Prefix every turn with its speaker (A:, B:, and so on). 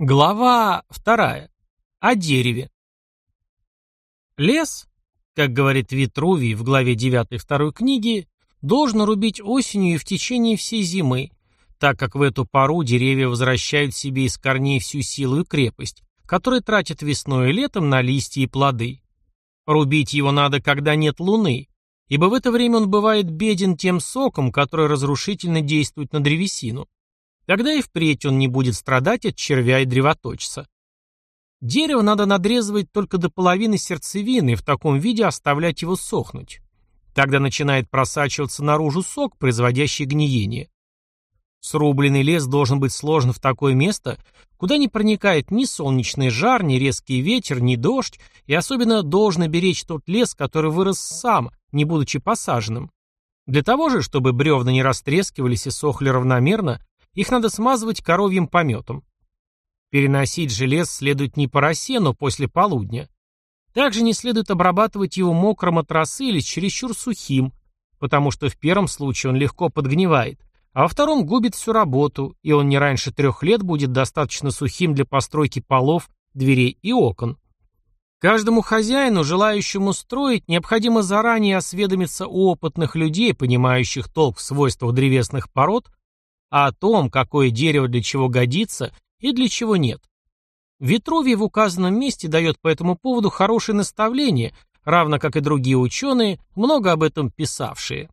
A: Глава вторая. О дереве. Лес, как говорит Витрувий в главе 9 второй книги, должен рубить осенью и в течение всей зимы, так как в эту пору деревья возвращают себе из корней всю силу и крепость, которые тратят весной и летом на листья и плоды. Рубить его надо, когда нет луны, ибо в это время он бывает беден тем соком, который разрушительно действует на древесину. Тогда и впредь он не будет страдать от червя и древоточца. Дерево надо надрезывать только до половины сердцевины и в таком виде оставлять его сохнуть. Тогда начинает просачиваться наружу сок, производящий гниение. Срубленный лес должен быть сложен в такое место, куда не проникает ни солнечный жар, ни резкий ветер, ни дождь, и особенно должно беречь тот лес, который вырос сам, не будучи посаженным. Для того же, чтобы бревна не растрескивались и сохли равномерно, их надо смазывать коровьим пометом. Переносить желез следует не по росе, но после полудня. Также не следует обрабатывать его мокрым от росы или чересчур сухим, потому что в первом случае он легко подгнивает, а во втором губит всю работу, и он не раньше трех лет будет достаточно сухим для постройки полов, дверей и окон. Каждому хозяину, желающему строить, необходимо заранее осведомиться у опытных людей, понимающих толк в свойствах древесных пород, а о том, какое дерево для чего годится и для чего нет. Витрувий в указанном месте дает по этому поводу хорошие наставления, равно как и другие ученые, много об этом писавшие.